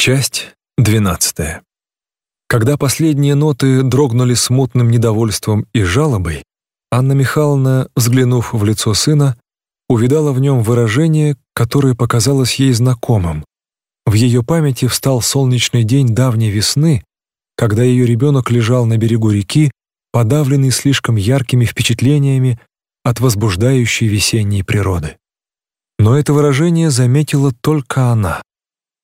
Часть двенадцатая. Когда последние ноты дрогнули смутным недовольством и жалобой, Анна Михайловна, взглянув в лицо сына, увидала в нем выражение, которое показалось ей знакомым. В ее памяти встал солнечный день давней весны, когда ее ребенок лежал на берегу реки, подавленный слишком яркими впечатлениями от возбуждающей весенней природы. Но это выражение заметила только она.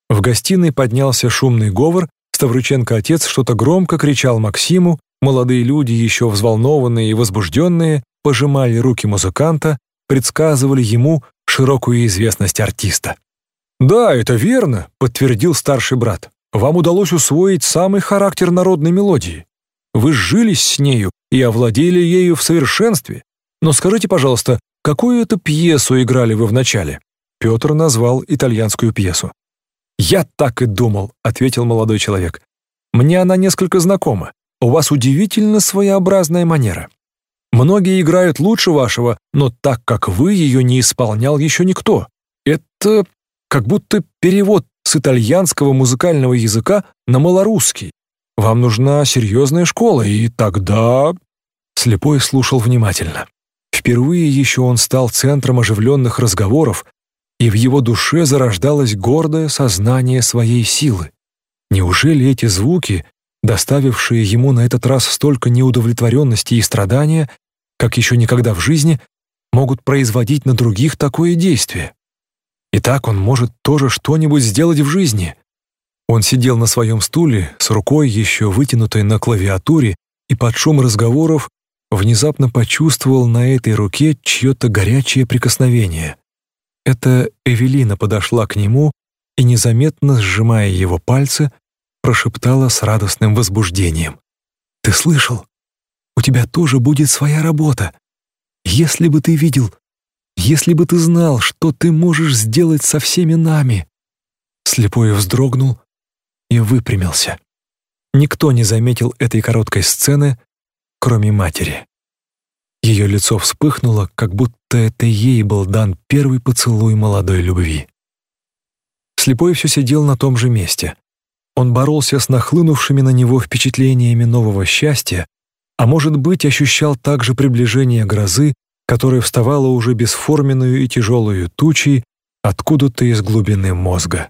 В гостиной поднялся шумный говор, Ставрыченко-отец что-то громко кричал Максиму, молодые люди, еще взволнованные и возбужденные, пожимали руки музыканта, предсказывали ему широкую известность артиста. «Да, это верно», — подтвердил старший брат. «Вам удалось усвоить самый характер народной мелодии. Вы сжились с нею и овладели ею в совершенстве. Но скажите, пожалуйста, какую это пьесу играли вы вначале?» Петр назвал итальянскую пьесу. «Я так и думал», — ответил молодой человек. «Мне она несколько знакома. У вас удивительно своеобразная манера. Многие играют лучше вашего, но так как вы ее не исполнял еще никто. Это как будто перевод с итальянского музыкального языка на малорусский. Вам нужна серьезная школа, и тогда...» Слепой слушал внимательно. Впервые еще он стал центром оживленных разговоров, и в его душе зарождалось гордое сознание своей силы. Неужели эти звуки, доставившие ему на этот раз столько неудовлетворенности и страдания, как еще никогда в жизни, могут производить на других такое действие? И так он может тоже что-нибудь сделать в жизни. Он сидел на своем стуле с рукой еще вытянутой на клавиатуре и под шум разговоров внезапно почувствовал на этой руке чье-то горячее прикосновение. Это Эвелина подошла к нему и, незаметно сжимая его пальцы, прошептала с радостным возбуждением. «Ты слышал? У тебя тоже будет своя работа. Если бы ты видел, если бы ты знал, что ты можешь сделать со всеми нами!» Слепой вздрогнул и выпрямился. Никто не заметил этой короткой сцены, кроме матери. Ее лицо вспыхнуло, как будто это ей был дан первый поцелуй молодой любви. Слепой все сидел на том же месте. Он боролся с нахлынувшими на него впечатлениями нового счастья, а может быть, ощущал также приближение грозы, которая вставала уже бесформенную и тяжелую тучей откуда-то из глубины мозга.